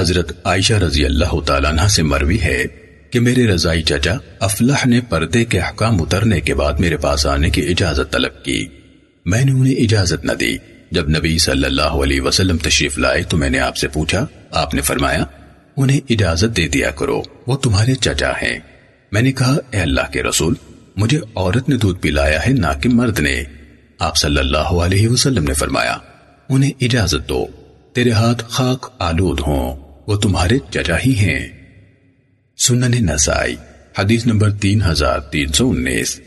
حضرت عائشہ رضی اللہ تعالیٰ عنہ سے مروی ہے کہ میرے رضائی چچا افلح نے پردے کے حکام اترنے کے بعد میرے پاس آنے کی اجازت طلب کی۔ میں نے انہیں اجازت نہ دی۔ جب نبی صلی اللہ علیہ وسلم تشریف لائے تو میں نے آپ سے پوچھا، آپ نے فرمایا، انہیں اجازت دے دیا کرو، وہ تمہارے چچا ہیں۔ میں نے کہا، اے اللہ کے رسول، مجھے عورت نے دودھ پلایا ہے، نہ کہ مرد نے۔ آپ صلی اللہ علیہ وسلم نے فرمایا، انہیں اجازت دو، تیرے ہاتھ خاک آلود ہوں۔ وہ تمہارے چچا ہی ہیں۔ سنن نسائی حدیث نمبر تین ہزار تین سو انیس۔